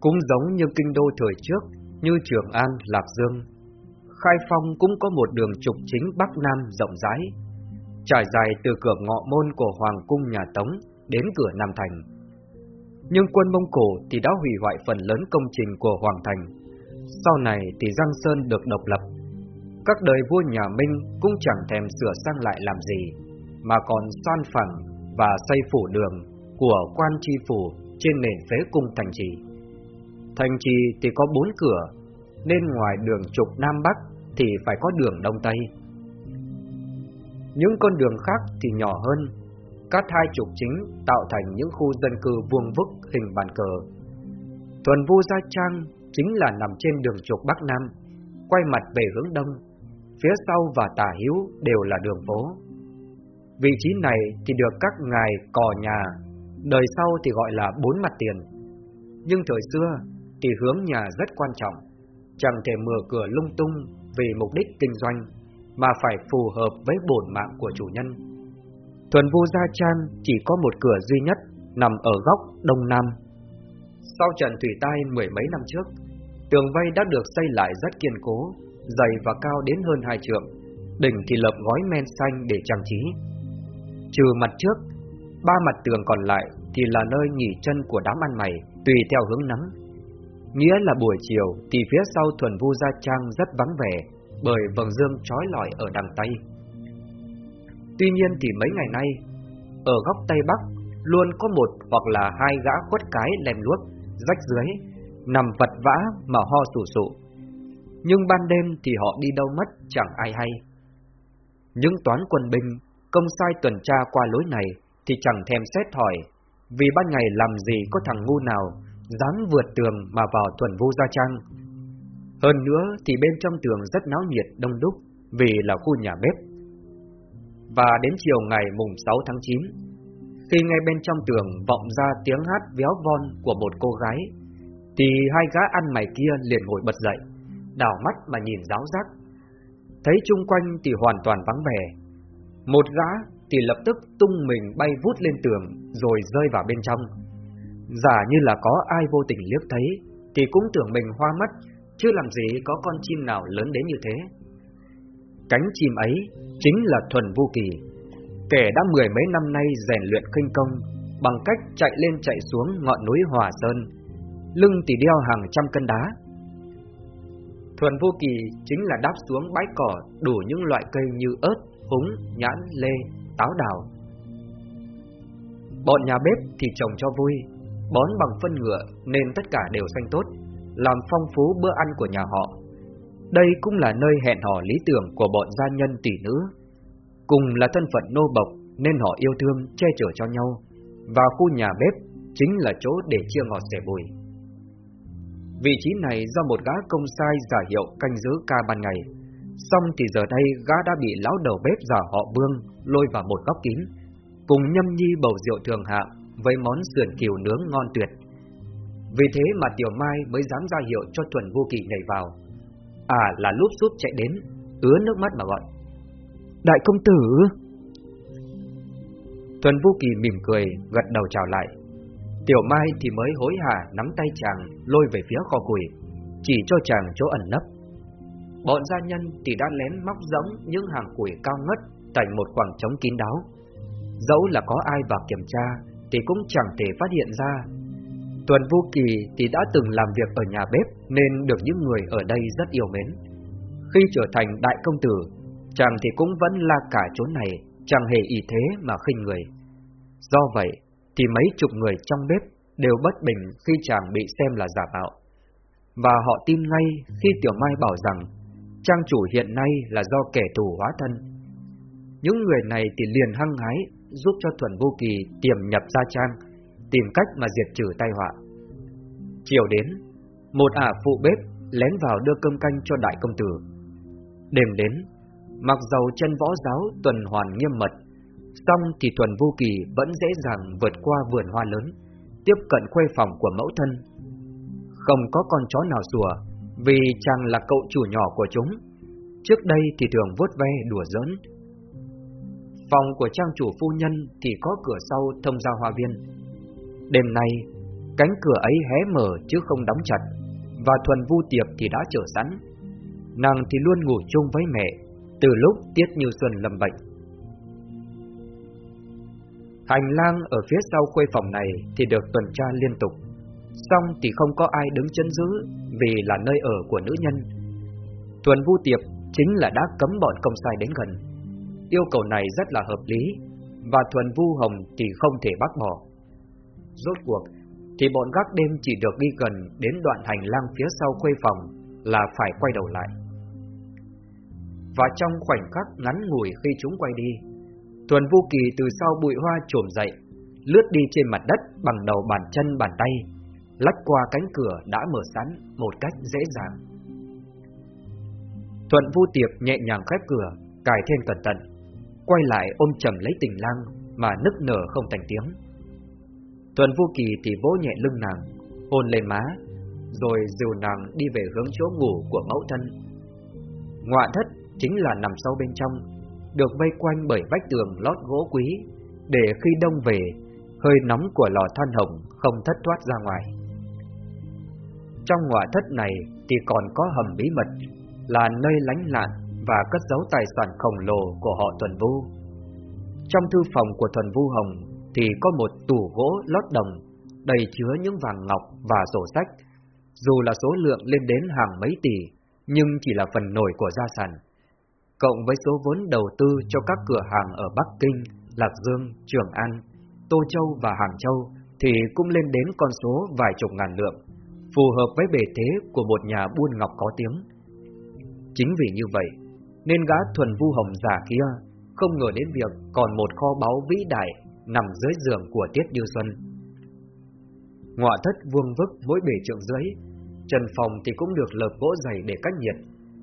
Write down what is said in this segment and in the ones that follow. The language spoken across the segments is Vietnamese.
Cũng giống như kinh đô thời trước, như Trường An, Lạc Dương, Khai Phong cũng có một đường trục chính Bắc Nam rộng rãi, trải dài từ cửa ngọ môn của Hoàng cung nhà Tống đến cửa Nam Thành. Nhưng quân Mông Cổ thì đã hủy hoại phần lớn công trình của Hoàng Thành. Sau này thì Giang Sơn được độc lập. Các đời vua nhà Minh cũng chẳng thèm sửa sang lại làm gì, mà còn san phẳng và xây phủ đường của quan tri phủ trên nền phế cung thành trì. Thành trì thì có bốn cửa, nên ngoài đường trục Nam Bắc thì phải có đường Đông Tây. Những con đường khác thì nhỏ hơn, các hai trục chính tạo thành những khu dân cư vuông vức hình bàn cờ. Tuần Vu Gia Trang chính là nằm trên đường trục Bắc Nam, quay mặt về hướng Đông, phía sau và tả hữu đều là đường phố. Vị trí này thì được các ngài cò nhà, đời sau thì gọi là bốn mặt tiền. Nhưng thời xưa thì hướng nhà rất quan trọng, chẳng thể mở cửa lung tung vì mục đích kinh doanh, mà phải phù hợp với bổn mạng của chủ nhân. Thuần Vu Gia Trang chỉ có một cửa duy nhất nằm ở góc đông nam. Sau trận thủy tai mười mấy năm trước, tường vây đã được xây lại rất kiên cố, dày và cao đến hơn hai trượng, đỉnh thì lợp gói men xanh để trang trí. Trừ mặt trước, ba mặt tường còn lại thì là nơi nghỉ chân của đám ăn mày, tùy theo hướng nắng. Nghĩa là buổi chiều thì phía sau thuần vu gia trang rất vắng vẻ, bởi vầng dương trói lọi ở đằng Tây. Tuy nhiên thì mấy ngày nay, ở góc Tây Bắc luôn có một hoặc là hai gã quất cái lèm luốc, rách dưới, nằm vật vã mà ho sủ sụ. Nhưng ban đêm thì họ đi đâu mất chẳng ai hay. Những toán quân binh, công sai tuần tra qua lối này thì chẳng thèm xét hỏi, vì ban ngày làm gì có thằng ngu nào dám vượt tường mà vào thuần vô gia trang. Hơn nữa thì bên trong tường rất náo nhiệt đông đúc vì là khu nhà bếp. Và đến chiều ngày mùng 6 tháng 9, khi ngay bên trong tường vọng ra tiếng hát véo von của một cô gái, thì hai gã ăn mày kia liền ngồi bật dậy, đảo mắt mà nhìn giáo giác. Thấy chung quanh thì hoàn toàn vắng vẻ. Một gã thì lập tức tung mình bay vút lên tường rồi rơi vào bên trong. Giả như là có ai vô tình liếc thấy thì cũng tưởng mình hoa mắt, chứ làm gì có con chim nào lớn đến như thế. Cánh chim ấy chính là Thuần Vô Kỳ, kẻ đã mười mấy năm nay rèn luyện khinh công bằng cách chạy lên chạy xuống ngọn núi Hòa Sơn, lưng thì đeo hàng trăm cân đá. Thuần Vô Kỳ chính là đáp xuống bãi cỏ đủ những loại cây như ớt, húng, nhãn, lê, táo đào. Bọn nhà bếp thì trồng cho vui, bón bằng phân ngựa nên tất cả đều xanh tốt, làm phong phú bữa ăn của nhà họ. Đây cũng là nơi hẹn hò lý tưởng của bọn gia nhân tỷ nữ. Cùng là thân phận nô bộc nên họ yêu thương, che chở cho nhau. Và khu nhà bếp chính là chỗ để chia ngọt sẻ bùi. Vị trí này do một gã công sai giả hiệu canh giữ ca ban ngày. Xong thì giờ đây gã đã bị lão đầu bếp giả họ Vương lôi vào một góc kín, cùng nhâm nhi bầu rượu thường hạng với món sườn kiều nướng ngon tuyệt. Vì thế mà Tiểu Mai mới dám ra hiệu cho Thuần Vô Kỳ nhảy vào. À là lúp xúp chạy đến, ứa nước mắt mà gọi. Đại công tử! Thuần Vô Kỳ mỉm cười, gật đầu chào lại. Tiểu Mai thì mới hối hả nắm tay chàng lôi về phía kho củi, chỉ cho chàng chỗ ẩn nấp. Bọn gia nhân thì đã lén móc giống những hàng củi cao ngất thành một khoảng trống kín đáo. Dẫu là có ai vào kiểm tra thì cũng chẳng thể phát hiện ra. Tuần Vô Kỳ thì đã từng làm việc ở nhà bếp nên được những người ở đây rất yêu mến. Khi trở thành đại công tử, chàng thì cũng vẫn la cả chỗ này, chẳng hề ý thế mà khinh người. Do vậy, thì mấy chục người trong bếp đều bất bình khi chàng bị xem là giả bạo. Và họ tin ngay khi Tiểu Mai bảo rằng trang chủ hiện nay là do kẻ thù hóa thân. Những người này thì liền hăng hái giúp cho Thuần Vô Kỳ tiềm nhập gia trang, tìm cách mà diệt trừ tai họa. Chiều đến, một ả phụ bếp lén vào đưa cơm canh cho đại công tử. Đêm đến, mặc dầu chân võ giáo tuần hoàn nghiêm mật, xong thì Thuần Vô Kỳ vẫn dễ dàng vượt qua vườn hoa lớn, tiếp cận khuê phòng của mẫu thân. Không có con chó nào sủa, vì chàng là cậu chủ nhỏ của chúng. Trước đây thì thường vuốt ve đùa giỡn, Phòng của trang chủ phu nhân thì có cửa sau thông ra hoa viên. Đêm nay, Cánh cửa ấy hé mở chứ không đóng chặt Và Thuần Vu Tiệp thì đã chờ sẵn. Nàng thì luôn ngủ chung với mẹ Từ lúc Tiết Như Xuân lâm bệnh. Hành lang ở phía sau khuê phòng này Thì được tuần tra liên tục Xong thì không có ai đứng chân giữ Vì là nơi ở của nữ nhân. Thuần Vu Tiệp chính là đã cấm bọn công sai đến gần. Yêu cầu này rất là hợp lý Và Thuần Vu Hồng thì không thể bác bỏ Rốt cuộc thì bọn gác đêm chỉ được đi gần đến đoạn hành lang phía sau khuê phòng là phải quay đầu lại. Và trong khoảnh khắc ngắn ngủi khi chúng quay đi, Thuần Vu Kỳ từ sau bụi hoa trồm dậy, lướt đi trên mặt đất bằng đầu bàn chân bàn tay, lách qua cánh cửa đã mở sẵn một cách dễ dàng. Thuận Vu Tiệp nhẹ nhàng khép cửa, cài thêm cẩn thận, quay lại ôm chầm lấy tình lang mà nức nở không thành tiếng. Tuần Vô Kỳ thì vỗ nhẹ lưng nàng, hôn lên má, rồi dìu nàng đi về hướng chỗ ngủ của mẫu thân. Ngoại thất chính là nằm sâu bên trong, được vây quanh bởi vách tường lót gỗ quý, để khi đông về, hơi nóng của lò than hồng không thất thoát ra ngoài. Trong ngoại thất này thì còn có hầm bí mật, là nơi lánh lạn và cất giấu tài sản khổng lồ của họ Thuần Vu. Trong thư phòng của Thuần Vu Hồng thì có một tủ gỗ lót đồng đầy chứa những vàng ngọc và sổ sách. Dù là số lượng lên đến hàng mấy tỷ, nhưng chỉ là phần nổi của gia sản. Cộng với số vốn đầu tư cho các cửa hàng ở Bắc Kinh, Lạc Dương, Trường An, Tô Châu và Hàng Châu thì cũng lên đến con số vài chục ngàn lượng, phù hợp với bề thế của một nhà buôn ngọc có tiếng. Chính vì như vậy, nên gã thuần vu hồng giả kia không ngờ đến việc còn một kho báu vĩ đại nằm dưới giường của Tiết Như Xuân. Ngọa thất vuông vức mỗi bể trượng dưới, trần phòng thì cũng được lợp gỗ dày để cách nhiệt,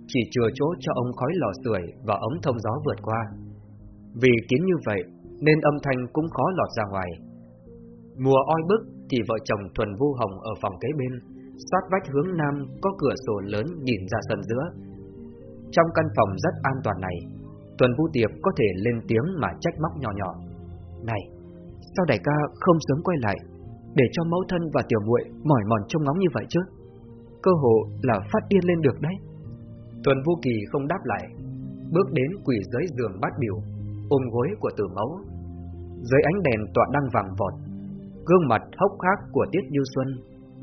chỉ chừa chỗ cho ống khói lò sưởi và ống thông gió vượt qua. Vì kín như vậy nên âm thanh cũng khó lọt ra ngoài. Mùa oi bức thì vợ chồng Thuần Vu Hồng ở phòng kế bên, sát vách hướng nam có cửa sổ lớn nhìn ra sân giữa. Trong căn phòng rất an toàn này, Tuần vũ Tiệp có thể lên tiếng mà trách móc nhỏ nhỏ. Này, sao đại ca không sớm quay lại Để cho mẫu thân và tiểu muội mỏi mòn trông ngóng như vậy chứ? Cơ hồ là phát điên lên được đấy. Tuần vũ Kỳ không đáp lại Bước đến quỳ dưới giường bát biểu Ôm gối của tử mẫu. Dưới ánh đèn tọa đăng vàng vọt Gương mặt hốc hác của Tiết Như Xuân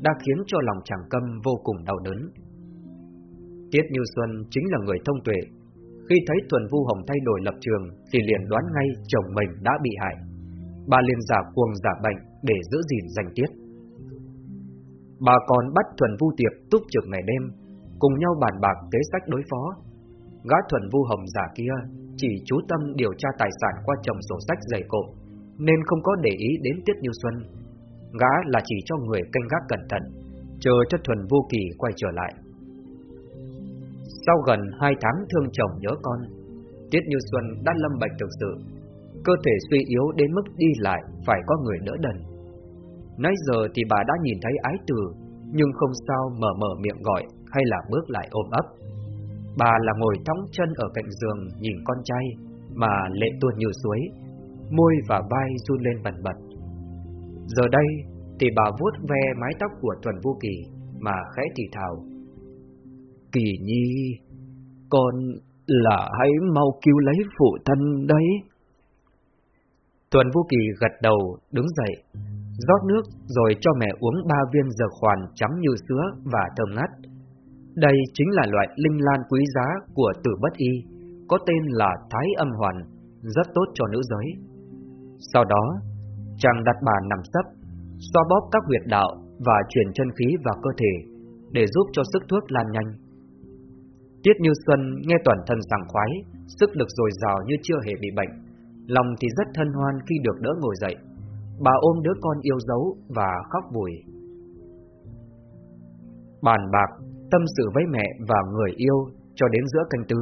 Đã khiến cho lòng chàng câm vô cùng đau đớn. Tiết Như Xuân chính là người thông tuệ Khi thấy Thuần Vu Hồng thay đổi lập trường Thì liền đoán ngay chồng mình đã bị hại bà liền giả cuồng giả bệnh để giữ gìn danh tiết. Bà còn bắt Thuần Vu Tiệp túc trực ngày đêm, cùng nhau bàn bạc kế sách đối phó. Gã Thuần Vu Hồng giả kia chỉ chú tâm điều tra tài sản qua chồng sổ sách dày cộm, nên không có để ý đến Tiết Như Xuân. Gã là chỉ cho người canh gác cẩn thận, chờ cho Thuần Vu Kỳ quay trở lại. Sau gần hai tháng thương chồng nhớ con, Tiết Như Xuân đã lâm bệnh thực sự cơ thể suy yếu đến mức đi lại phải có người đỡ đần. Nãy giờ thì bà đã nhìn thấy ái tử, nhưng không sao mở mở miệng gọi hay là bước lại ôm ấp. Bà là ngồi thõng chân ở cạnh giường nhìn con trai, mà lệ tuôn như suối, môi và vai run lên bần bật. Giờ đây thì bà vuốt ve mái tóc của Thuần Vô Kỳ mà khẽ thì thào. Kỳ nhi, con là hãy mau cứu lấy phụ thân đấy. Tuần Vũ Kỳ gật đầu, đứng dậy, rót nước rồi cho mẹ uống ba viên dược hoàn trắng như sữa và thơm ngắt. Đây chính là loại linh lan quý giá của tử bất y, có tên là Thái âm hoàn, rất tốt cho nữ giới. Sau đó, chàng đặt bà nằm sấp, xoa bóp các huyệt đạo và chuyển chân khí vào cơ thể để giúp cho sức thuốc lan nhanh. Tiết Như Xuân nghe toàn thân sảng khoái, sức lực dồi dào như chưa hề bị bệnh lòng thì rất thân hoan khi được đỡ ngồi dậy. Bà ôm đứa con yêu dấu và khóc vùi. Bàn bạc, tâm sự với mẹ và người yêu cho đến giữa canh tư,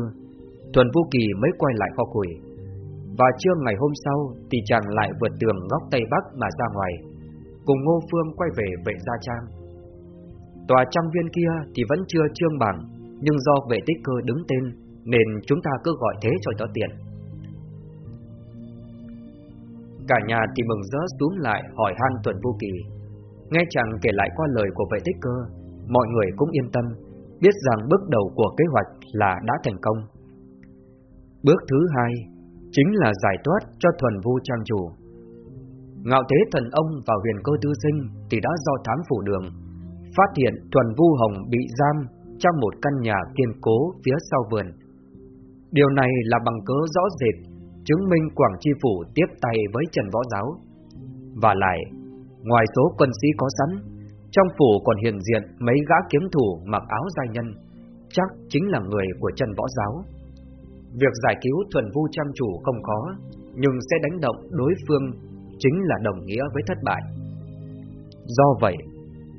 Thuần Vũ Kỳ mới quay lại kho củi. Và trưa ngày hôm sau thì chàng lại vượt tường góc Tây Bắc mà ra ngoài, cùng Ngô Phương quay về vệ Gia Trang. Tòa trang viên kia thì vẫn chưa trương bằng, nhưng do vệ tích cơ đứng tên nên chúng ta cứ gọi thế cho cho tiện. Cả nhà thì mừng rỡ xuống lại hỏi han Tuần Vô Kỳ Nghe chàng kể lại qua lời của vệ tích cơ, mọi người cũng yên tâm, biết rằng bước đầu của kế hoạch là đã thành công. Bước thứ hai chính là giải thoát cho thuần vu trang chủ. Ngạo thế thần ông và huyền cơ tư sinh thì đã do thám phủ đường, phát hiện thuần vu hồng bị giam trong một căn nhà kiên cố phía sau vườn. Điều này là bằng cớ rõ rệt, chứng minh Quảng Chi Phủ tiếp tay với Trần Võ Giáo. Và lại, ngoài số quân sĩ có sẵn, trong phủ còn hiện diện mấy gã kiếm thủ mặc áo giai nhân, chắc chính là người của Trần Võ Giáo. Việc giải cứu thuần vu trang chủ không khó, nhưng sẽ đánh động đối phương chính là đồng nghĩa với thất bại. Do vậy,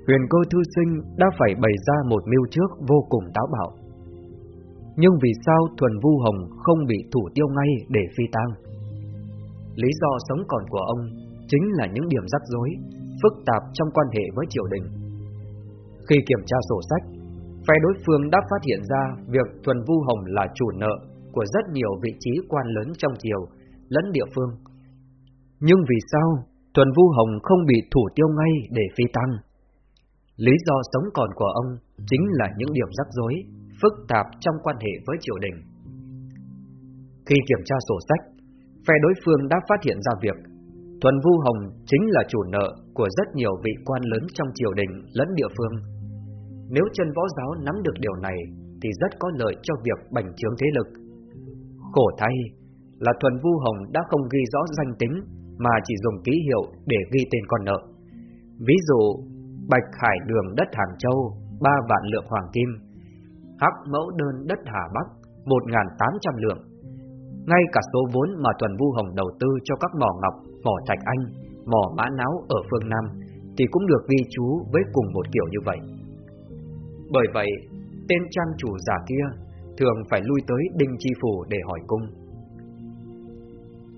huyền cơ thư sinh đã phải bày ra một mưu trước vô cùng táo bạo. Nhưng vì sao thuần vu hồng không bị thủ tiêu ngay để phi tang? Lý do sống còn của ông chính là những điểm rắc rối, phức tạp trong quan hệ với triều đình. Khi kiểm tra sổ sách, phe đối phương đã phát hiện ra việc thuần vu hồng là chủ nợ của rất nhiều vị trí quan lớn trong triều lẫn địa phương. Nhưng vì sao Thuần Vu Hồng không bị thủ tiêu ngay để phi tăng? Lý do sống còn của ông chính là những điểm rắc rối, phức tạp trong quan hệ với triều đình. Khi kiểm tra sổ sách, phe đối phương đã phát hiện ra việc Thuần Vu Hồng chính là chủ nợ của rất nhiều vị quan lớn trong triều đình lẫn địa phương. Nếu chân võ giáo nắm được điều này thì rất có lợi cho việc bành trướng thế lực. Khổ thay là Thuần Vu Hồng đã không ghi rõ danh tính mà chỉ dùng ký hiệu để ghi tên con nợ. Ví dụ, Bạch Hải Đường đất Hàng Châu, 3 vạn lượng hoàng kim, Hắc Mẫu Đơn đất Hà Bắc, 1.800 lượng. Ngay cả số vốn mà Tuần Vu Hồng đầu tư cho các mỏ ngọc, mỏ thạch anh, mỏ mã náo ở phương Nam thì cũng được ghi chú với cùng một kiểu như vậy. Bởi vậy, tên trang chủ giả kia thường phải lui tới Đinh Chi Phủ để hỏi cung.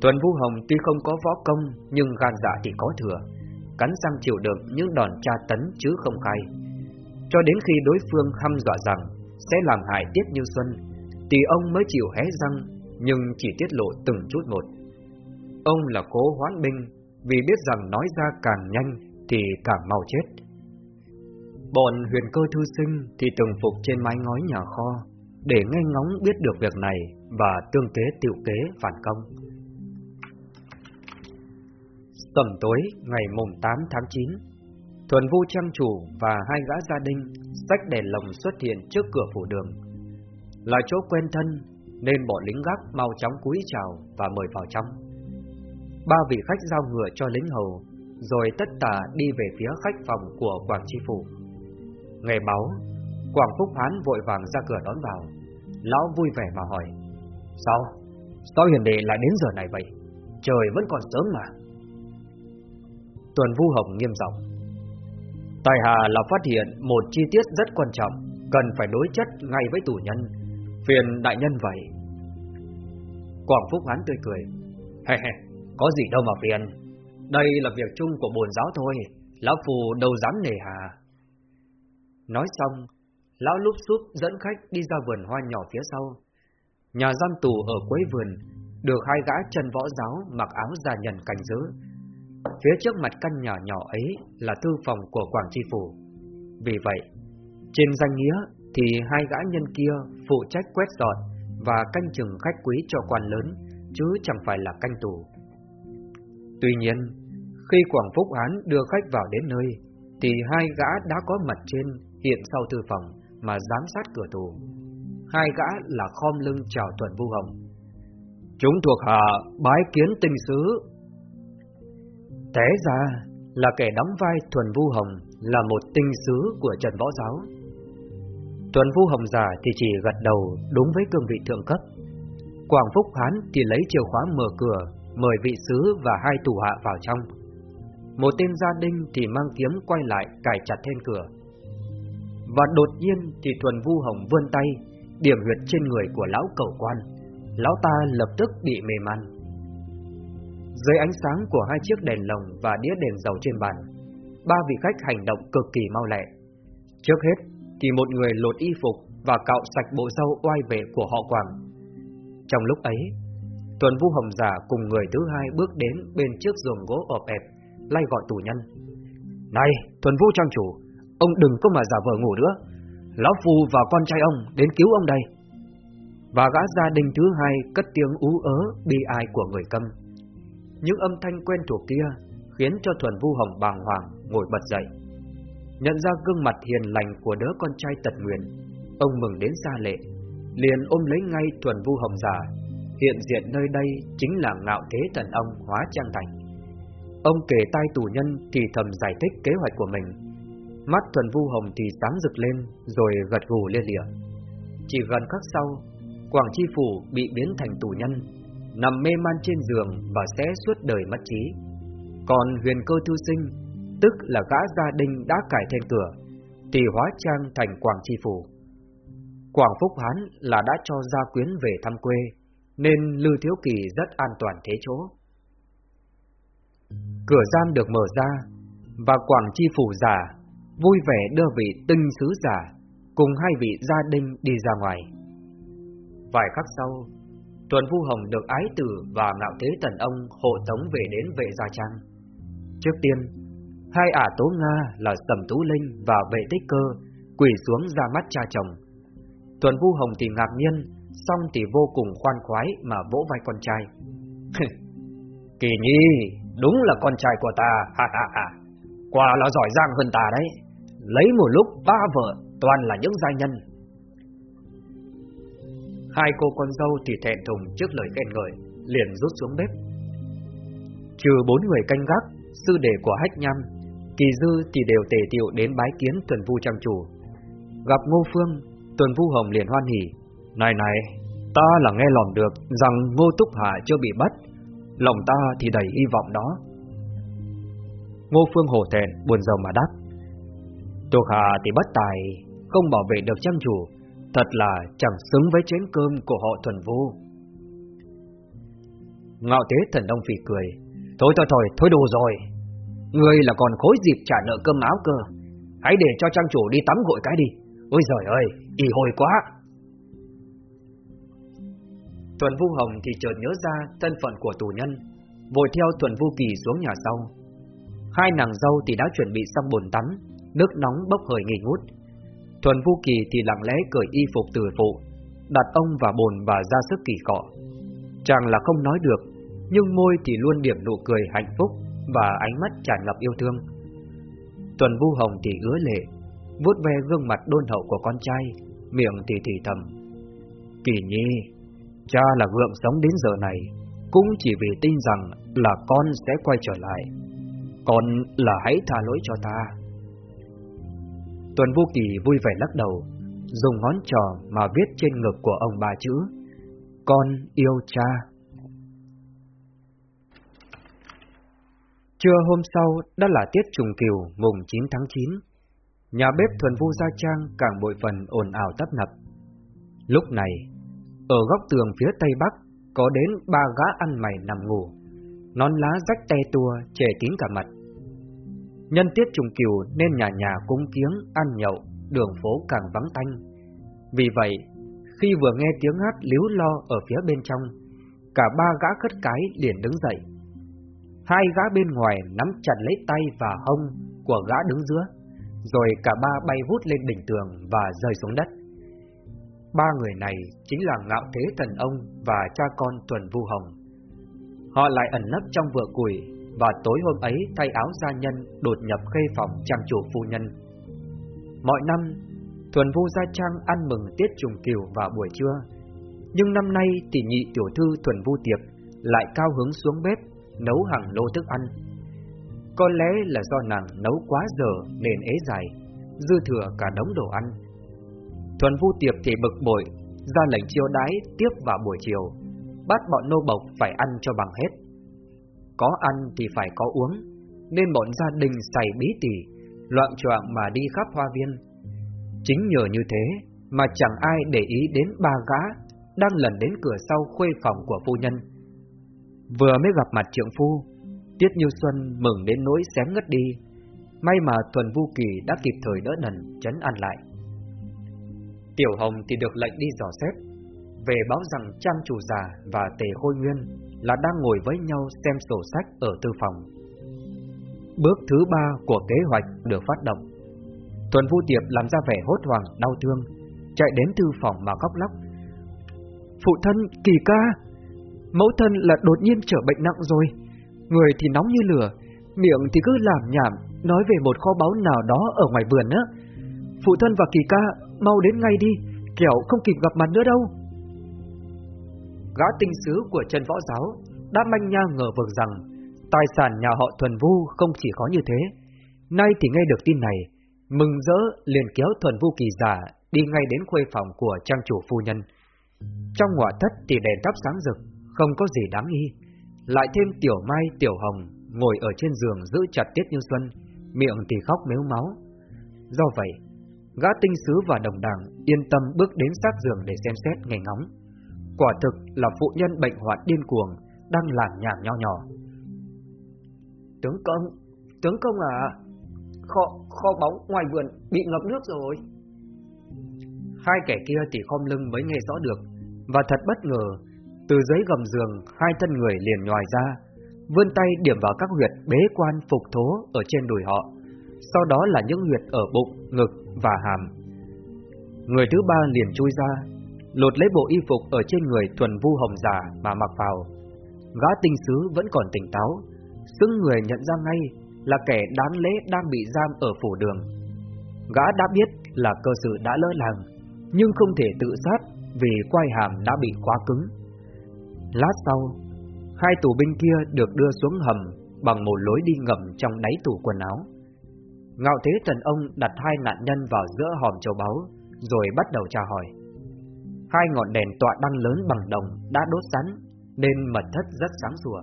Tuần Vũ Hồng tuy không có võ công nhưng gan dạ thì có thừa, cắn răng chịu đựng những đòn tra tấn chứ không khai. Cho đến khi đối phương hăm dọa rằng sẽ làm hại Tiết Như Xuân, thì ông mới chịu hé răng nhưng chỉ tiết lộ từng chút một. Ông là cố hoãn binh vì biết rằng nói ra càng nhanh thì càng mau chết. Bọn huyền cơ thư sinh thì từng phục trên mái ngói nhà kho để nghe ngóng biết được việc này và tương kế tiểu kế phản công. Tầm tối ngày mùng 8 tháng 9, Thuần Vu Trang Chủ và hai gã gia đình sách đèn lồng xuất hiện trước cửa phủ đường. Là chỗ quen thân nên bọn lính gác mau chóng cúi chào và mời vào trong. Ba vị khách giao ngựa cho lính hầu, rồi tất tả đi về phía khách phòng của Quảng Tri Phủ. Ngày báo, Quảng Phúc Hán vội vàng ra cửa đón vào. Lão vui vẻ mà hỏi, Sao? Sao hiền đệ lại đến giờ này vậy? Trời vẫn còn sớm mà. Tuần Vu Hồng nghiêm giọng Tài Hà là phát hiện một chi tiết rất quan trọng, cần phải đối chất ngay với tù nhân. Phiền đại nhân vậy. Quảng Phúc Hán tươi cười. He he, có gì đâu mà phiền. Đây là việc chung của bồn giáo thôi, lão phù đâu dám nề hà. Nói xong, lão lúc xúc dẫn khách đi ra vườn hoa nhỏ phía sau. Nhà giam tù ở cuối vườn, được hai gã chân võ giáo mặc áo già nhân cảnh giữ, Phía trước mặt căn nhà nhỏ ấy là thư phòng của Quảng Tri Phủ. Vì vậy, trên danh nghĩa thì hai gã nhân kia phụ trách quét dọn và canh chừng khách quý cho quan lớn, chứ chẳng phải là canh tù. Tuy nhiên, khi Quảng Phúc Hán đưa khách vào đến nơi, thì hai gã đã có mặt trên hiện sau thư phòng mà giám sát cửa tù. Hai gã là khom lưng chào thuận Vu Hồng. Chúng thuộc hạ bái kiến tinh sứ Té ra là kẻ đóng vai Thuần Vu Hồng là một tinh sứ của Trần Võ Giáo. Thuần Vu Hồng già thì chỉ gật đầu đúng với cương vị thượng cấp. Quảng Phúc Hán thì lấy chìa khóa mở cửa, mời vị sứ và hai tù hạ vào trong. Một tên gia đình thì mang kiếm quay lại cài chặt thêm cửa. Và đột nhiên thì Thuần Vu Hồng vươn tay, điểm huyệt trên người của lão cầu quan. Lão ta lập tức bị mềm man. Dưới ánh sáng của hai chiếc đèn lồng và đĩa đèn dầu trên bàn, ba vị khách hành động cực kỳ mau lẹ. Trước hết thì một người lột y phục và cạo sạch bộ râu oai vệ của họ Quảng. Trong lúc ấy, Tuần vũ Hồng Giả cùng người thứ hai bước đến bên trước giường gỗ ọp ẹp, lay gọi tù nhân. Này, Tuần Vũ Trang Chủ, ông đừng có mà giả vờ ngủ nữa. Lão Phu và con trai ông đến cứu ông đây. Và gã gia đình thứ hai cất tiếng ú ớ bi ai của người câm. Những âm thanh quen thuộc kia khiến cho Thuần Vu Hồng bàng hoàng ngồi bật dậy. Nhận ra gương mặt hiền lành của đứa con trai tật nguyền, ông mừng đến xa lệ, liền ôm lấy ngay Thuần Vu Hồng già. Hiện diện nơi đây chính là ngạo thế thần ông hóa trang thành. Ông kể tai tù nhân thì thầm giải thích kế hoạch của mình. Mắt Thuần Vu Hồng thì sáng rực lên rồi gật gù lia lịa. Chỉ gần khắc sau, Quảng Chi Phủ bị biến thành tù nhân, nằm mê man trên giường và sẽ suốt đời mất trí. Còn huyền cơ thư sinh, tức là gã gia đình đã cải thêm cửa, thì hóa trang thành Quảng Chi Phủ. Quảng Phúc Hán là đã cho gia quyến về thăm quê, nên Lưu Thiếu Kỳ rất an toàn thế chỗ. Cửa giam được mở ra, và Quảng Chi Phủ giả vui vẻ đưa vị tinh sứ giả cùng hai vị gia đình đi ra ngoài. Vài khắc sau, Tuần Vu Hồng được ái tử và ngạo thế tần ông hộ tống về đến vệ gia trang. Trước tiên, hai ả tố Nga là Sầm Tú Linh và vệ tích cơ quỳ xuống ra mắt cha chồng. Tuần Vu Hồng thì ngạc nhiên, xong thì vô cùng khoan khoái mà vỗ vai con trai. Kỳ nhi, đúng là con trai của ta, ha ha ha. Quả là giỏi giang hơn ta đấy. Lấy một lúc ba vợ toàn là những gia nhân. Hai cô con dâu thì thẹn thùng trước lời khen ngợi, liền rút xuống bếp. Trừ bốn người canh gác, sư đệ của Hách Nham, Kỳ Dư thì đều tề tiệu đến bái kiến Tuần Vu trang chủ. Gặp Ngô Phương, Tuần Vu Hồng liền hoan hỉ. Này này, ta là nghe lỏm được rằng Ngô Túc Hạ chưa bị bắt, lòng ta thì đầy hy vọng đó. Ngô Phương hổ thẹn, buồn rầu mà đáp. Thuộc Hạ thì bất tài, không bảo vệ được trang chủ, Thật là chẳng xứng với chén cơm của họ thuần vô. Ngạo tế thần đông phì cười Thôi thôi thôi, thôi đủ rồi. Ngươi là còn khối dịp trả nợ cơm áo cơ. Hãy để cho trang chủ đi tắm gội cái đi. Ôi giời ơi, ỉ hồi quá. Thuần Vu Hồng thì chợt nhớ ra thân phận của tù nhân Vội theo Thuần Vu Kỳ xuống nhà sau. Hai nàng dâu thì đã chuẩn bị xong bồn tắm Nước nóng bốc hơi nghi ngút. Thuần Vu Kỳ thì lặng lẽ cởi y phục từ phụ, đặt ông và bồn và ra sức kỳ cọ. Chàng là không nói được, nhưng môi thì luôn điểm nụ cười hạnh phúc và ánh mắt tràn ngập yêu thương. Tuần Vu Hồng thì ứa lệ, vuốt ve gương mặt đôn hậu của con trai, miệng thì thì thầm. Kỳ nhi, cha là gượng sống đến giờ này, cũng chỉ vì tin rằng là con sẽ quay trở lại. Con là hãy tha lỗi cho ta. Tuần Vô Kỳ vui vẻ lắc đầu, dùng ngón trỏ mà viết trên ngực của ông ba chữ Con yêu cha. Trưa hôm sau đã là tiết trùng kiều mùng 9 tháng 9. Nhà bếp Thuần Vu Gia Trang càng bội phần ồn ào tấp nập. Lúc này, ở góc tường phía tây bắc có đến ba gã ăn mày nằm ngủ, nón lá rách te tua, trẻ kín cả mặt. Nhân tiết trùng kiều nên nhà nhà cúng kiếng, ăn nhậu, đường phố càng vắng tanh. Vì vậy, khi vừa nghe tiếng hát líu lo ở phía bên trong, cả ba gã khất cái liền đứng dậy. Hai gã bên ngoài nắm chặt lấy tay và hông của gã đứng giữa, rồi cả ba bay vút lên đỉnh tường và rơi xuống đất. Ba người này chính là Ngạo Thế Thần Ông và cha con Tuần Vu Hồng. Họ lại ẩn nấp trong vựa củi và tối hôm ấy thay áo gia nhân đột nhập khê phòng trang chủ phu nhân. Mọi năm, Thuần Vu Gia Trang ăn mừng tiết trùng kiều vào buổi trưa, nhưng năm nay thì nhị tiểu thư Thuần Vu Tiệp lại cao hứng xuống bếp nấu hàng lô thức ăn. Có lẽ là do nàng nấu quá giờ nên ế dài, dư thừa cả đống đồ ăn. Thuần Vu Tiệp thì bực bội, ra lệnh chiêu đái tiếp vào buổi chiều, bắt bọn nô bộc phải ăn cho bằng hết. Có ăn thì phải có uống, nên bọn gia đình xảy bí tỉ, loạn choạng mà đi khắp hoa viên. Chính nhờ như thế mà chẳng ai để ý đến ba gã đang lần đến cửa sau khuê phòng của phu nhân. Vừa mới gặp mặt trượng phu, Tiết Như Xuân mừng đến nỗi xém ngất đi. May mà Thuần Vu Kỳ đã kịp thời đỡ nần, chấn an lại. Tiểu Hồng thì được lệnh đi dò xét, về báo rằng Trang chủ già và Tề Khôi Nguyên là đang ngồi với nhau xem sổ sách ở tư phòng. Bước thứ ba của kế hoạch được phát động. Tuần Vu Tiệp làm ra vẻ hốt hoảng, đau thương, chạy đến thư phòng mà khóc lóc. Phụ thân, kỳ ca, mẫu thân là đột nhiên trở bệnh nặng rồi, người thì nóng như lửa, miệng thì cứ làm nhảm, nói về một kho báu nào đó ở ngoài vườn á. Phụ thân và kỳ ca, mau đến ngay đi, kẻo không kịp gặp mặt nữa đâu. Gã tinh sứ của chân võ giáo đã manh nha ngờ vực rằng tài sản nhà họ Thuần Vu không chỉ có như thế. Nay thì nghe được tin này, mừng rỡ liền kéo Thuần Vu kỳ giả đi ngay đến khuê phòng của trang chủ phu nhân. Trong ngọa thất thì đèn thắp sáng rực, không có gì đáng nghi. Lại thêm Tiểu Mai, Tiểu Hồng ngồi ở trên giường giữ chặt Tiết Như Xuân, miệng thì khóc mếu máu. Do vậy, gã tinh sứ và đồng đảng yên tâm bước đến sát giường để xem xét ngày ngóng. Quả thực là phụ nhân bệnh hoạn điên cuồng, đang làm nhảm nho nhỏ. Tướng công, tướng công à, kho, kho bóng ngoài vườn bị ngập nước rồi. Hai kẻ kia thì khom lưng mới nghe rõ được, và thật bất ngờ, từ dưới gầm giường hai thân người liền nhòi ra, vươn tay điểm vào các huyệt bế quan phục thố ở trên đùi họ, sau đó là những huyệt ở bụng, ngực và hàm. Người thứ ba liền chui ra, lột lấy bộ y phục ở trên người thuần vu hồng giả mà mặc vào. Gã tinh sứ vẫn còn tỉnh táo, xứng người nhận ra ngay là kẻ đáng lẽ đang bị giam ở phủ đường. Gã đã biết là cơ sự đã lỡ làng, nhưng không thể tự sát vì quai hàm đã bị quá cứng. Lát sau, hai tù binh kia được đưa xuống hầm bằng một lối đi ngầm trong đáy tủ quần áo. Ngạo Thế trần Ông đặt hai nạn nhân vào giữa hòm châu báu, rồi bắt đầu tra hỏi. Hai ngọn đèn tọa đăng lớn bằng đồng đã đốt sẵn, nên mật thất rất sáng sủa.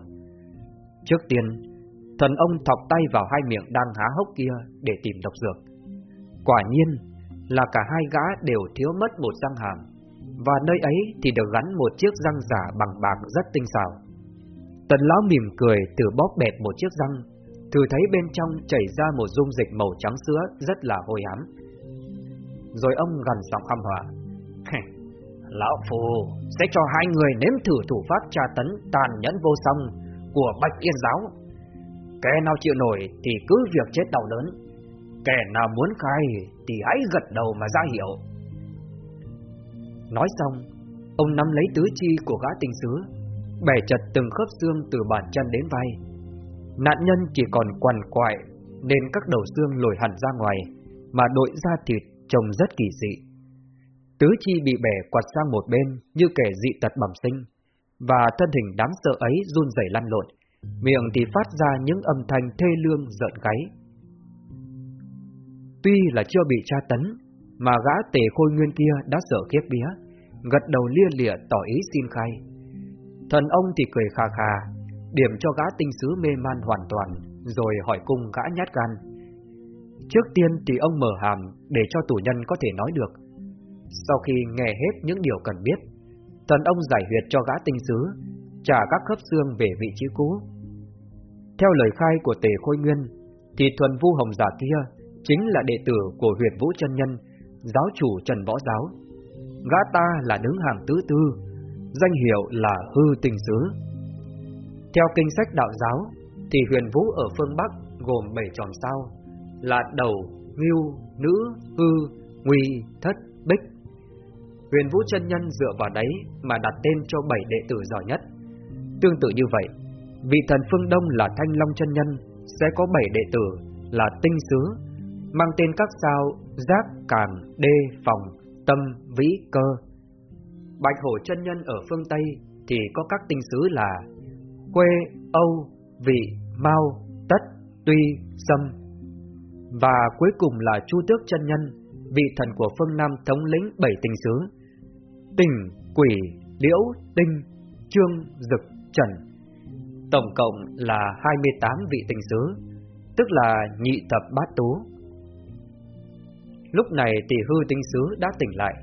Trước tiên, thần ông thọc tay vào hai miệng đang há hốc kia để tìm độc dược. Quả nhiên là cả hai gã đều thiếu mất một răng hàm, và nơi ấy thì được gắn một chiếc răng giả bằng bạc rất tinh xảo. Tần lão mỉm cười từ bóp bẹp một chiếc răng, thử thấy bên trong chảy ra một dung dịch màu trắng sữa rất là hôi ám. Rồi ông gần giọng âm hỏa. Lão Phù sẽ cho hai người nếm thử thủ pháp tra tấn tàn nhẫn vô song của Bạch Yên Giáo. Kẻ nào chịu nổi thì cứ việc chết đau lớn, Kẻ nào muốn khai thì hãy gật đầu mà ra hiểu. Nói xong, ông nắm lấy tứ chi của gã tình sứ, bẻ chặt từng khớp xương từ bàn chân đến vai. Nạn nhân chỉ còn quằn quại nên các đầu xương lồi hẳn ra ngoài, mà đội da thịt trông rất kỳ dị. Tứ chi bị bẻ quạt sang một bên như kẻ dị tật bẩm sinh, và thân hình đám sợ ấy run rẩy lăn lộn, miệng thì phát ra những âm thanh thê lương giận gáy. Tuy là chưa bị tra tấn, mà gã tề khôi nguyên kia đã sợ khiếp bía, gật đầu lia lịa tỏ ý xin khai. Thần ông thì cười khà khà, điểm cho gã tinh sứ mê man hoàn toàn, rồi hỏi cung gã nhát gan. Trước tiên thì ông mở hàm để cho tù nhân có thể nói được. Sau khi nghe hết những điều cần biết, thần ông giải huyệt cho gã tinh sứ, trả các khớp xương về vị trí cũ. Theo lời khai của Tề Khôi Nguyên, thì thuần vu hồng giả kia chính là đệ tử của huyệt vũ chân nhân, giáo chủ Trần Võ Giáo. Gã ta là đứng hàng tứ tư, danh hiệu là hư tình sứ. Theo kinh sách đạo giáo, thì huyền vũ ở phương Bắc gồm bảy tròn sao, là đầu, ngưu, nữ, hư, nguy, thất, bích. Huyền vũ chân nhân dựa vào đấy mà đặt tên cho bảy đệ tử giỏi nhất. Tương tự như vậy, vị thần phương Đông là Thanh Long chân nhân sẽ có bảy đệ tử là tinh sứ, mang tên các sao Giác, càn Đê, Phòng, Tâm, Vĩ, Cơ. Bạch Hổ chân nhân ở phương Tây thì có các tinh sứ là Quê, Âu, Vị, Mao, Tất, Tuy, Sâm. Và cuối cùng là Chu Tước chân nhân, vị thần của phương Nam thống lĩnh bảy tinh sứ. Tình, Quỷ, Liễu, Tinh, Trương, Dực, Trần. Tổng cộng là 28 vị tinh sứ, tức là nhị tập bát tú. Lúc này tỷ hư tinh sứ đã tỉnh lại.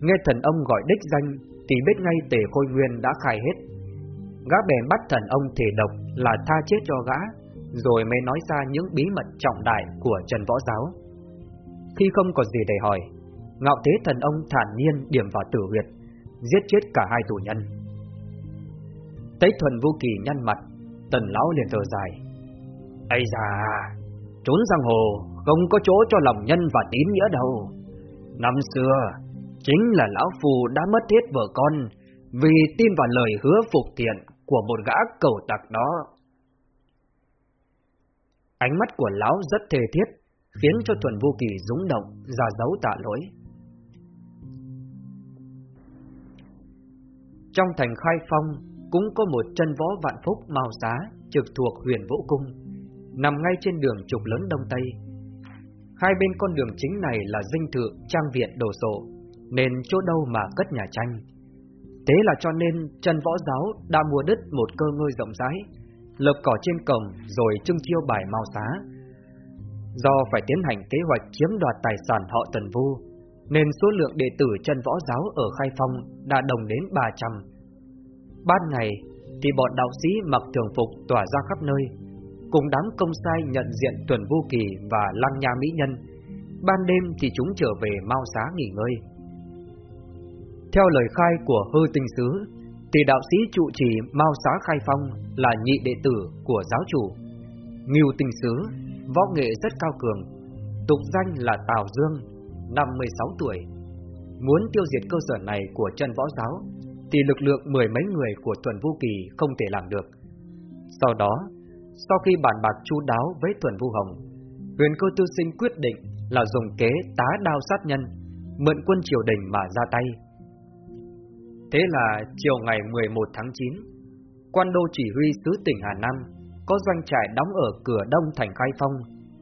Nghe thần ông gọi đích danh thì biết ngay tề khôi nguyên đã khai hết. Gã bèn bắt thần ông thể độc là tha chết cho gã, rồi mới nói ra những bí mật trọng đại của Trần Võ Giáo. Khi không còn gì để hỏi, ngạo thế thần ông thản nhiên điểm vào tử huyệt, giết chết cả hai tù nhân. Thấy thuần vô kỳ nhăn mặt, tần lão liền thở dài. Ây da, trốn giang hồ không có chỗ cho lòng nhân và tín nghĩa đâu. Năm xưa, chính là lão phù đã mất hết vợ con vì tin vào lời hứa phục thiện của một gã cầu tặc đó. Ánh mắt của lão rất thề thiết, khiến cho Thuần Vô Kỳ rúng động, ra dấu tạ lỗi. Trong thành Khai Phong cũng có một chân võ vạn phúc màu xá trực thuộc huyền vũ cung, nằm ngay trên đường trục lớn Đông Tây. Hai bên con đường chính này là dinh thự, trang viện đồ sộ, nên chỗ đâu mà cất nhà tranh. Thế là cho nên chân võ giáo đã mua đứt một cơ ngơi rộng rãi, lập cỏ trên cổng rồi trưng chiêu bài màu xá. Do phải tiến hành kế hoạch chiếm đoạt tài sản họ Tần Vu, nên số lượng đệ tử chân võ giáo ở Khai Phong đã đồng đến 300. Ban ngày thì bọn đạo sĩ mặc thường phục tỏa ra khắp nơi, cùng đám công sai nhận diện Tuần vô Kỳ và Lăng Nha Mỹ Nhân. Ban đêm thì chúng trở về mau xá nghỉ ngơi. Theo lời khai của hư tinh sứ, thì đạo sĩ trụ trì Mao Xá Khai Phong là nhị đệ tử của giáo chủ. Ngưu tinh sứ, võ nghệ rất cao cường, tục danh là Tào Dương, năm 16 tuổi. Muốn tiêu diệt cơ sở này của chân võ giáo, thì lực lượng mười mấy người của Thuần vũ Kỳ không thể làm được. Sau đó, sau khi bàn bạc chu đáo với Thuần vũ Hồng, huyền cơ tư sinh quyết định là dùng kế tá đao sát nhân, mượn quân triều đình mà ra tay Thế là chiều ngày 11 tháng 9, quan đô chỉ huy sứ tỉnh Hà Nam có doanh trại đóng ở cửa đông thành Khai Phong,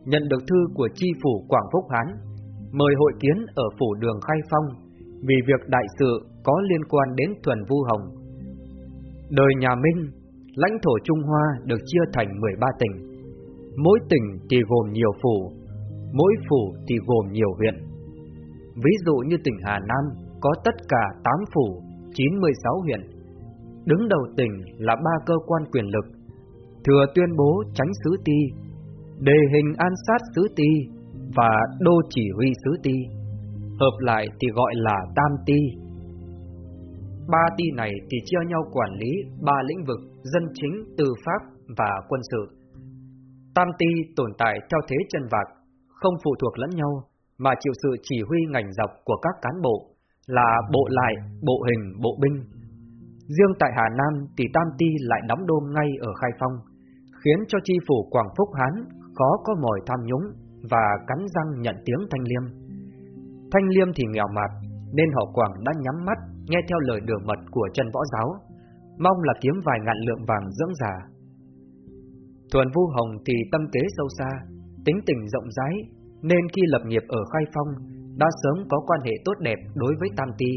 nhận được thư của chi phủ Quảng Phúc Hán, mời hội kiến ở phủ đường Khai Phong vì việc đại sự có liên quan đến Thuần Vu Hồng. Đời nhà Minh, lãnh thổ Trung Hoa được chia thành 13 tỉnh. Mỗi tỉnh thì gồm nhiều phủ, mỗi phủ thì gồm nhiều huyện. Ví dụ như tỉnh Hà Nam có tất cả 8 phủ 96 huyện. Đứng đầu tỉnh là ba cơ quan quyền lực, thừa tuyên bố tránh sứ ti, đề hình an sát sứ ti và đô chỉ huy sứ ti. Hợp lại thì gọi là tam ti. Ba ti này thì chia nhau quản lý ba lĩnh vực dân chính, tư pháp và quân sự. Tam ti tồn tại theo thế chân vạc, không phụ thuộc lẫn nhau, mà chịu sự chỉ huy ngành dọc của các cán bộ là bộ lại, bộ hình, bộ binh. Riêng tại Hà Nam thì Tam Ti lại đóng đôm ngay ở Khai Phong, khiến cho chi phủ Quảng Phúc Hán khó có mồi tham nhũng và cắn răng nhận tiếng Thanh Liêm. Thanh Liêm thì nghèo mạt, nên họ Quảng đã nhắm mắt nghe theo lời đường mật của chân võ giáo, mong là kiếm vài ngàn lượng vàng dưỡng già. Thuần Vu Hồng thì tâm kế sâu xa, tính tình rộng rãi, nên khi lập nghiệp ở Khai Phong đã sớm có quan hệ tốt đẹp đối với Tam Ti.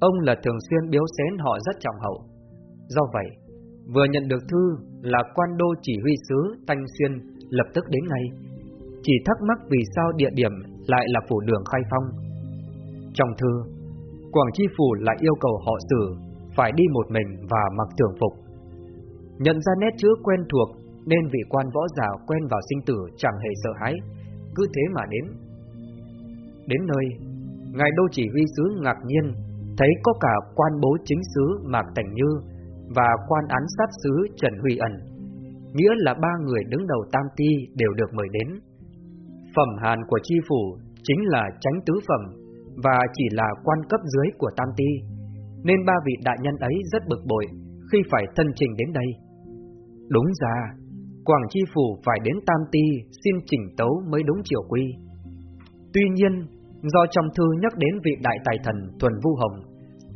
Ông là thường xuyên biếu xén họ rất trọng hậu. Do vậy, vừa nhận được thư là quan đô chỉ huy sứ Thanh Xuyên lập tức đến ngay, chỉ thắc mắc vì sao địa điểm lại là phủ đường khai phong. Trong thư, Quảng Chi Phủ lại yêu cầu họ xử phải đi một mình và mặc thường phục. Nhận ra nét chữ quen thuộc nên vị quan võ giả quen vào sinh tử chẳng hề sợ hãi, cứ thế mà đến Đến nơi, ngài đô chỉ huy sứ ngạc nhiên thấy có cả quan bố chính sứ Mạc thành Như và quan án sát sứ Trần Huy Ẩn, nghĩa là ba người đứng đầu Tam Ti đều được mời đến. Phẩm hàn của chi phủ chính là tránh tứ phẩm và chỉ là quan cấp dưới của Tam Ti, nên ba vị đại nhân ấy rất bực bội khi phải thân trình đến đây. Đúng ra, Quảng Chi Phủ phải đến Tam Ti xin chỉnh tấu mới đúng triều quy. Tuy nhiên, do trong thư nhắc đến vị đại tài thần Thuần Vu Hồng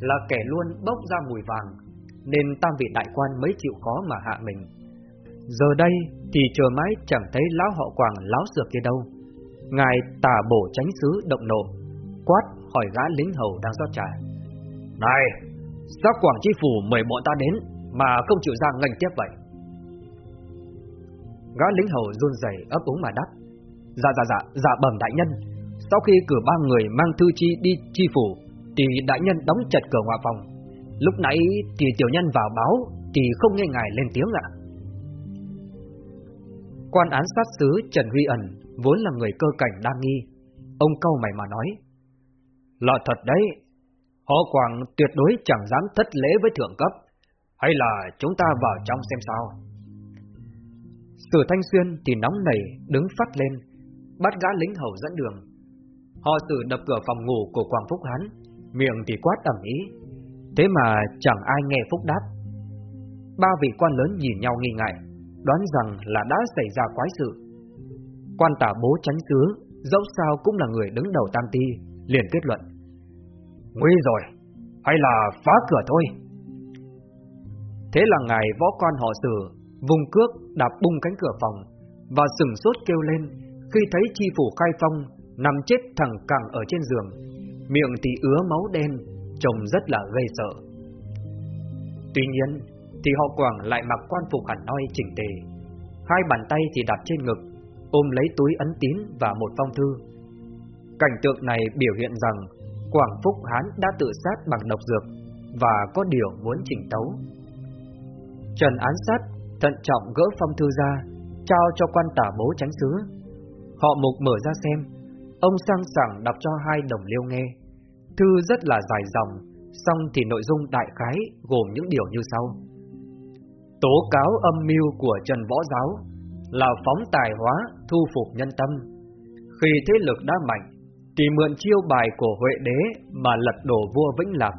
là kẻ luôn bốc ra mùi vàng, nên tam vị đại quan mới chịu khó mà hạ mình. Giờ đây thì chờ mãi chẳng thấy lão họ quảng láo dược kia đâu. Ngài tả bổ tránh sứ động nộ, quát hỏi gã lính hầu đang rót trà. Này, sao quảng chi phủ mời bọn ta đến mà không chịu ra ngành tiếp vậy? Gã lính hầu run rẩy ấp úng mà đáp. Dạ dạ dạ, dạ bẩm đại nhân, sau khi cử ba người mang thư chi đi chi phủ, thì đại nhân đóng chặt cửa ngoại phòng. Lúc nãy thì tiểu nhân vào báo, thì không nghe ngài lên tiếng ạ. Quan án sát sứ Trần Huy Ẩn vốn là người cơ cảnh đa nghi. Ông câu mày mà nói. Lọ thật đấy, họ Quảng tuyệt đối chẳng dám thất lễ với thượng cấp. Hay là chúng ta vào trong xem sao? Sử Thanh Xuyên thì nóng nảy đứng phát lên, bắt gã lính hầu dẫn đường. Họ sử đập cửa phòng ngủ của Quảng Phúc hắn, miệng thì quát ẩm ý. Thế mà chẳng ai nghe Phúc đáp. Ba vị quan lớn nhìn nhau nghi ngại, đoán rằng là đã xảy ra quái sự. Quan tả bố tránh xứ, dẫu sao cũng là người đứng đầu tam ti, liền kết luận. Nguy rồi, hay là phá cửa thôi? Thế là ngài võ quan họ sử, vùng cước đạp bung cánh cửa phòng, và sừng sốt kêu lên khi thấy chi phủ khai phong nằm chết thẳng cẳng ở trên giường, miệng thì ứa máu đen, trông rất là gây sợ. Tuy nhiên, thì họ quảng lại mặc quan phục hẳn noi chỉnh tề, hai bàn tay thì đặt trên ngực, ôm lấy túi ấn tín và một phong thư. Cảnh tượng này biểu hiện rằng Quảng Phúc Hán đã tự sát bằng độc dược và có điều muốn chỉnh tấu. Trần án sát thận trọng gỡ phong thư ra, trao cho quan tả bố tránh xứ. Họ mục mở ra xem, ông sang sảng đọc cho hai đồng liêu nghe. Thư rất là dài dòng, xong thì nội dung đại khái gồm những điều như sau. Tố cáo âm mưu của Trần Võ Giáo là phóng tài hóa, thu phục nhân tâm. Khi thế lực đã mạnh, thì mượn chiêu bài của Huệ Đế mà lật đổ vua Vĩnh Lạc,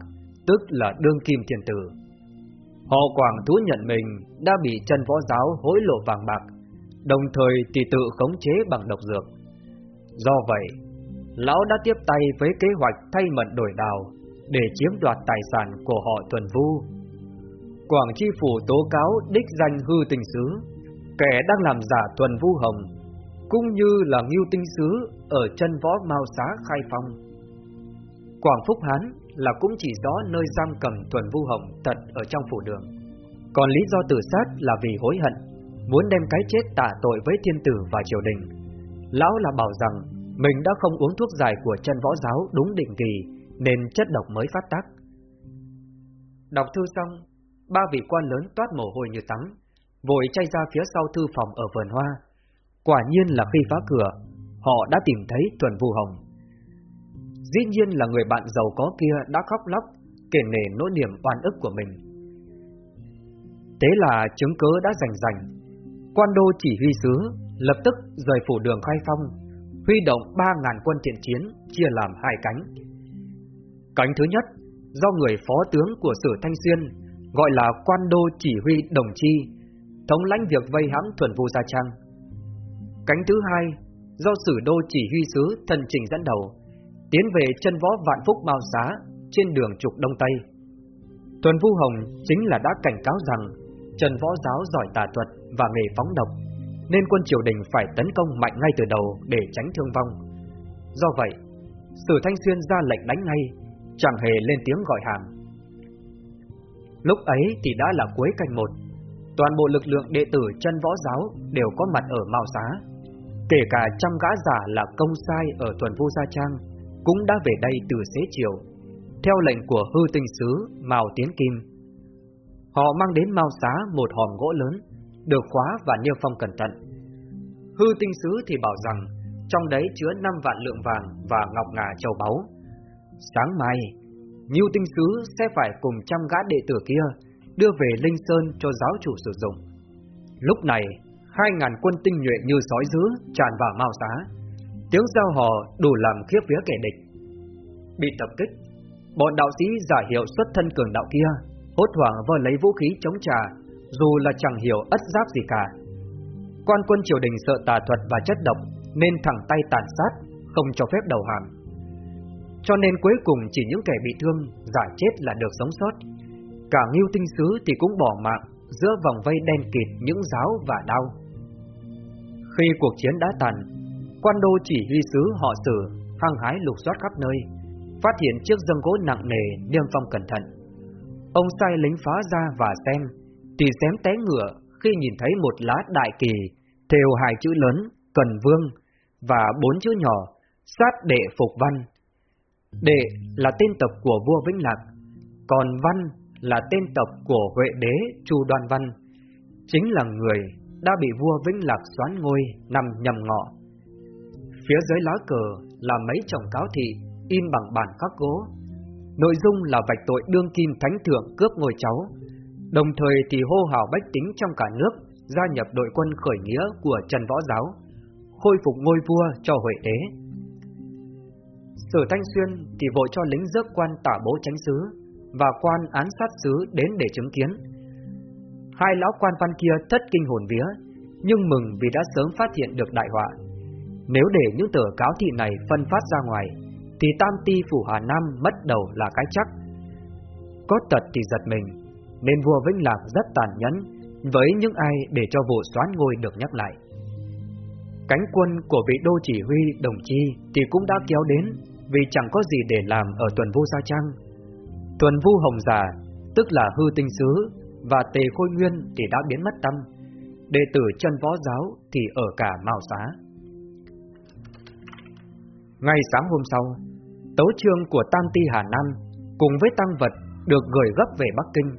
tức là đương kim thiên tử. Họ Quảng thú nhận mình đã bị chân võ giáo hối lộ vàng bạc, đồng thời thì tự khống chế bằng độc dược. Do vậy, lão đã tiếp tay với kế hoạch thay mận đổi đào để chiếm đoạt tài sản của họ thuần Vu. Quảng Chi Phủ tố cáo đích danh hư tình sứ, kẻ đang làm giả Tuần Vu Hồng, cũng như là Ngưu Tinh Sứ ở chân võ Mao Xá Khai Phong. Quảng Phúc Hán là cũng chỉ rõ nơi giam cầm Tuần Vu Hồng tận ở trong phủ đường. Còn lý do tự sát là vì hối hận, muốn đem cái chết tạ tội với thiên tử và triều đình. Lão là bảo rằng mình đã không uống thuốc giải của chân võ giáo đúng định kỳ, nên chất độc mới phát tác. Đọc thư xong, ba vị quan lớn toát mồ hôi như tắm, vội chay ra phía sau thư phòng ở vườn hoa. Quả nhiên là khi phá cửa, họ đã tìm thấy Tuần Vũ Hồng. Dĩ nhiên là người bạn giàu có kia đã khóc lóc, kể nể nỗi niềm oan ức của mình. Thế là chứng cớ đã rành rành. Quan đô chỉ huy sứ lập tức rời phủ đường khai phong, huy động 3.000 quân thiện chiến chia làm hai cánh. Cánh thứ nhất, do người phó tướng của Sử Thanh Xuyên, gọi là quan đô chỉ huy đồng chi, thống lãnh việc vây hãm thuần vu Gia Trang. Cánh thứ hai, do Sử đô chỉ huy sứ thần trình dẫn đầu, tiến về chân võ vạn phúc mao xá trên đường trục Đông Tây. Tuần Vu Hồng chính là đã cảnh cáo rằng Trần Võ Giáo giỏi tà thuật và nghề phóng độc, nên quân triều đình phải tấn công mạnh ngay từ đầu để tránh thương vong. Do vậy, Sử Thanh Xuyên ra lệnh đánh ngay, chẳng hề lên tiếng gọi hàng. Lúc ấy thì đã là cuối canh một, toàn bộ lực lượng đệ tử chân võ giáo đều có mặt ở Mao Xá, kể cả trăm gã giả là công sai ở Tuần Vu Gia Trang cũng đã về đây từ xế chiều, theo lệnh của hư tinh sứ Mao Tiến Kim. Họ mang đến Mao Xá một hòm gỗ lớn, được khóa và niêm phong cẩn thận. Hư tinh sứ thì bảo rằng trong đấy chứa 5 vạn lượng vàng và ngọc ngà châu báu. Sáng mai, Nhiêu tinh sứ sẽ phải cùng trăm gã đệ tử kia đưa về Linh Sơn cho giáo chủ sử dụng. Lúc này, hai ngàn quân tinh nhuệ như sói dữ tràn vào Mao Xá Tiếng giao hò đủ làm khiếp vía kẻ địch. Bị tập kích, bọn đạo sĩ giả hiệu xuất thân cường đạo kia, hốt hoảng vơ lấy vũ khí chống trả, dù là chẳng hiểu ất giáp gì cả. Quan quân triều đình sợ tà thuật và chất độc, nên thẳng tay tàn sát, không cho phép đầu hàng. Cho nên cuối cùng chỉ những kẻ bị thương, giả chết là được sống sót. Cả Ngưu Tinh Sứ thì cũng bỏ mạng giữa vòng vây đen kịt những giáo và đau. Khi cuộc chiến đã tàn, Quan đô chỉ huy sứ họ sử, hăng hái lục soát khắp nơi, phát hiện chiếc dâng gỗ nặng nề niêm phong cẩn thận. Ông sai lính phá ra và xem, thì xém té ngựa khi nhìn thấy một lá đại kỳ, thêu hai chữ lớn, cần vương, và bốn chữ nhỏ, sát đệ phục văn. Đệ là tên tộc của vua Vĩnh Lạc, còn văn là tên tộc của Huệ đế Chu Đoan Văn, chính là người đã bị vua Vĩnh Lạc xoán ngôi nằm nhầm ngọ Phía dưới lá cờ là mấy chồng cáo thị in bằng bản khắc gỗ. Nội dung là vạch tội đương kim thánh thượng cướp ngôi cháu, đồng thời thì hô hào bách tính trong cả nước gia nhập đội quân khởi nghĩa của Trần Võ Giáo, khôi phục ngôi vua cho Huệ Đế. Sử Thanh Xuyên thì vội cho lính rước quan tả bố tránh sứ và quan án sát sứ đến để chứng kiến. Hai lão quan văn kia thất kinh hồn vía, nhưng mừng vì đã sớm phát hiện được đại họa. Nếu để những tờ cáo thị này phân phát ra ngoài, thì Tam Ti Phủ Hà Nam mất đầu là cái chắc. Có tật thì giật mình, nên vua Vĩnh Lạc rất tàn nhẫn với những ai để cho vụ xoán ngôi được nhắc lại. Cánh quân của vị đô chỉ huy đồng chi thì cũng đã kéo đến vì chẳng có gì để làm ở tuần vô Gia Trang. Tuần vu Hồng Già, tức là hư tinh sứ, và tề khôi nguyên thì đã biến mất tâm. Đệ tử chân võ giáo thì ở cả Mao Xá. Ngay sáng hôm sau, tấu trương của Tam Ti Hà Nam cùng với tăng vật được gửi gấp về Bắc Kinh.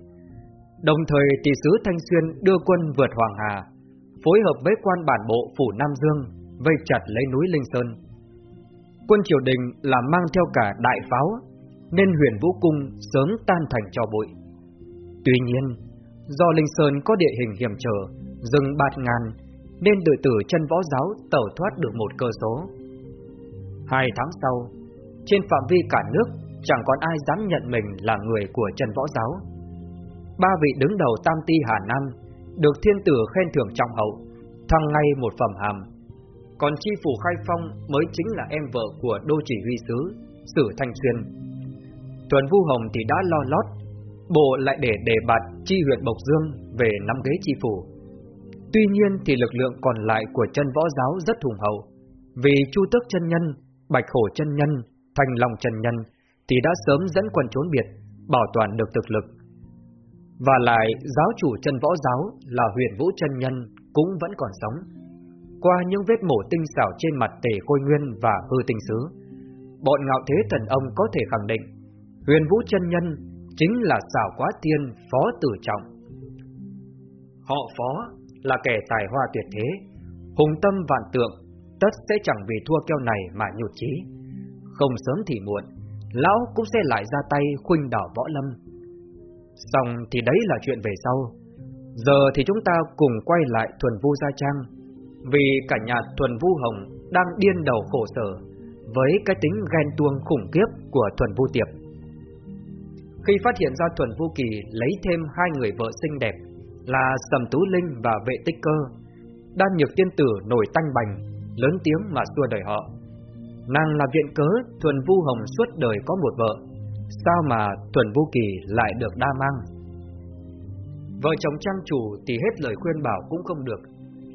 Đồng thời tỷ sứ Thanh Xuyên đưa quân vượt Hoàng Hà, phối hợp với quan bản bộ phủ Nam Dương vây chặt lấy núi Linh Sơn. Quân triều đình là mang theo cả đại pháo, nên huyền vũ cung sớm tan thành cho bụi. Tuy nhiên, do Linh Sơn có địa hình hiểm trở, rừng bạt ngàn, nên đội tử chân võ giáo tẩu thoát được một cơ số. Hai tháng sau, trên phạm vi cả nước chẳng còn ai dám nhận mình là người của chân võ giáo. Ba vị đứng đầu Tam Ti Hà Nam được thiên tử khen thưởng trọng hậu, thăng ngay một phẩm hàm. Còn chi phủ Khai Phong mới chính là em vợ của đô chỉ huy sứ, Sử Thanh Xuyên. Tuần Vu Hồng thì đã lo lót, bộ lại để đề bạt chi huyện Bộc Dương về nắm ghế chi phủ. Tuy nhiên thì lực lượng còn lại của chân võ giáo rất hùng hậu, vì Chu Tước chân nhân Bạch Hổ chân nhân, Thành Long chân nhân thì đã sớm dẫn quân trốn biệt, bảo toàn được thực lực. Và lại giáo chủ chân võ giáo là huyền vũ chân nhân cũng vẫn còn sống. Qua những vết mổ tinh xảo trên mặt tề khôi nguyên và hư tinh sứ, bọn ngạo thế thần ông có thể khẳng định huyền vũ chân nhân chính là xảo quá tiên phó tử trọng. Họ phó là kẻ tài hoa tuyệt thế, hùng tâm vạn tượng, tất sẽ chẳng vì thua keo này mà nhụt chí. Không sớm thì muộn, lão cũng sẽ lại ra tay khuynh đảo võ lâm. Xong thì đấy là chuyện về sau. Giờ thì chúng ta cùng quay lại thuần vu gia trang, vì cả nhà thuần vu hồng đang điên đầu khổ sở với cái tính ghen tuông khủng khiếp của thuần vu tiệp. Khi phát hiện ra thuần vu kỳ lấy thêm hai người vợ xinh đẹp là Sầm Tú Linh và Vệ Tích Cơ, đan nhược tiên tử nổi tanh bành, lớn tiếng mà xua đời họ. Nàng là viện cớ Thuần Vu Hồng suốt đời có một vợ, sao mà Thuần Vu Kỳ lại được đa mang? Vợ chồng trang chủ thì hết lời khuyên bảo cũng không được,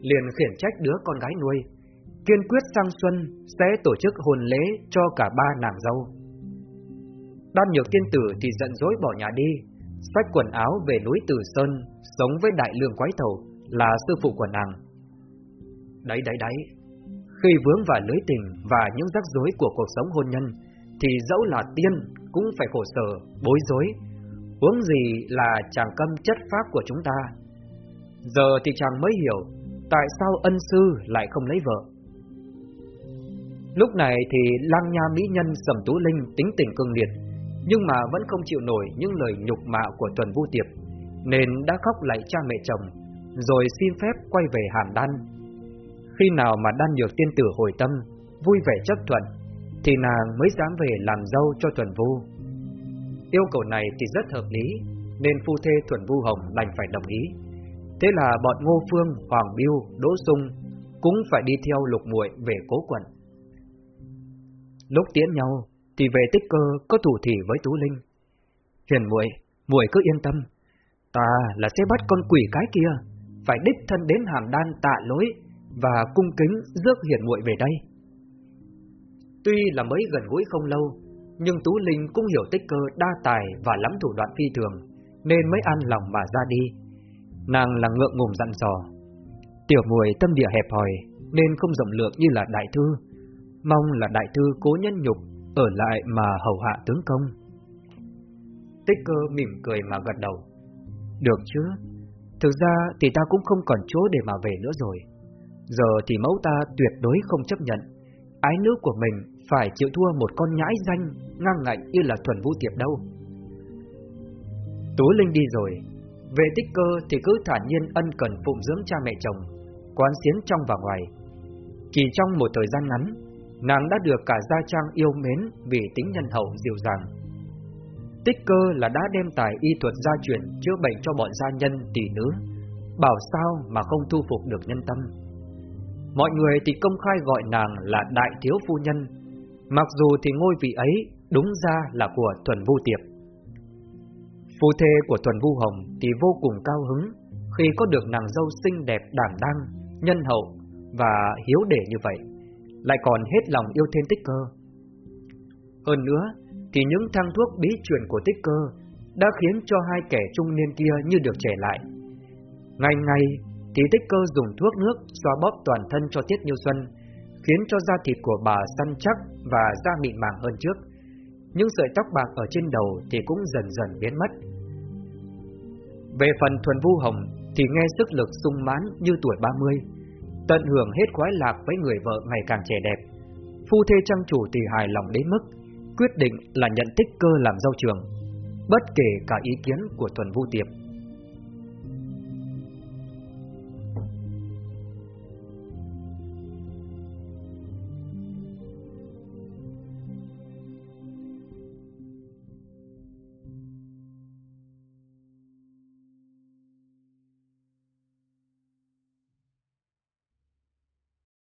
liền khiển trách đứa con gái nuôi, kiên quyết sang xuân sẽ tổ chức hôn lễ cho cả ba nàng dâu. Đan nhược tiên tử thì giận dỗi bỏ nhà đi, xách quần áo về núi Tử Sơn, sống với đại lương quái thầu là sư phụ của nàng. Đấy đấy đấy, khi vướng vào lưới tình và những rắc rối của cuộc sống hôn nhân, thì dẫu là tiên cũng phải khổ sở, bối rối. Huống gì là chàng câm chất pháp của chúng ta. Giờ thì chàng mới hiểu tại sao ân sư lại không lấy vợ. Lúc này thì lang nha mỹ nhân Sầm Tú Linh tính tình cương liệt, nhưng mà vẫn không chịu nổi những lời nhục mạ của Tuần Vu Tiệp, nên đã khóc lại cha mẹ chồng, rồi xin phép quay về Hàn Đan khi nào mà đan nhược tiên tử hồi tâm, vui vẻ chấp thuận, thì nàng mới dám về làm dâu cho Tuần Vu. Yêu cầu này thì rất hợp lý, nên phu thê Tuần Vu Hồng đành phải đồng ý. Thế là bọn Ngô Phương, Hoàng Biêu, Đỗ Sung cũng phải đi theo lục muội về cố quận. Lúc tiễn nhau, thì về tích cơ có thủ thỉ với Tú Linh. Huyền muội, muội cứ yên tâm, ta là sẽ bắt con quỷ cái kia, phải đích thân đến hàm đan tạ lỗi và cung kính rước hiền muội về đây. Tuy là mới gần gũi không lâu, nhưng Tú Linh cũng hiểu tích cơ đa tài và lắm thủ đoạn phi thường, nên mới an lòng mà ra đi. Nàng là ngượng ngùng dặn dò. Tiểu muội tâm địa hẹp hòi, nên không rộng lượng như là đại thư. Mong là đại thư cố nhân nhục, ở lại mà hầu hạ tướng công. Tích cơ mỉm cười mà gật đầu. Được chứ, thực ra thì ta cũng không còn chỗ để mà về nữa rồi. Giờ thì mẫu ta tuyệt đối không chấp nhận Ái nữ của mình phải chịu thua một con nhãi danh Ngang ngạnh như là thuần vũ tiệp đâu Tú Linh đi rồi Về tích cơ thì cứ thản nhiên ân cần phụng dưỡng cha mẹ chồng, quán xiến trong và ngoài. Chỉ trong một thời gian ngắn, nàng đã được cả gia trang yêu mến vì tính nhân hậu dịu dàng. Tích cơ là đã đem tài y thuật gia truyền chữa bệnh cho bọn gia nhân tỷ nữ, bảo sao mà không thu phục được nhân tâm. Mọi người thì công khai gọi nàng là đại thiếu phu nhân, mặc dù thì ngôi vị ấy đúng ra là của Thuần Vu Tiệp. Phu thê của Thuần Vu Hồng thì vô cùng cao hứng khi có được nàng dâu xinh đẹp đảm đang, nhân hậu và hiếu đệ như vậy, lại còn hết lòng yêu thêm tích cơ. Hơn nữa, thì những thang thuốc bí truyền của tích cơ đã khiến cho hai kẻ trung niên kia như được trẻ lại. Ngày ngày thì tích cơ dùng thuốc nước xoa bóp toàn thân cho Tiết Như Xuân, khiến cho da thịt của bà săn chắc và da mịn màng hơn trước. Những sợi tóc bạc ở trên đầu thì cũng dần dần biến mất. Về phần Thuần Vu Hồng thì nghe sức lực sung mãn như tuổi 30, tận hưởng hết khoái lạc với người vợ ngày càng trẻ đẹp. Phu thê trang chủ thì hài lòng đến mức quyết định là nhận tích cơ làm dâu trường, bất kể cả ý kiến của Thuần Vu Tiệp.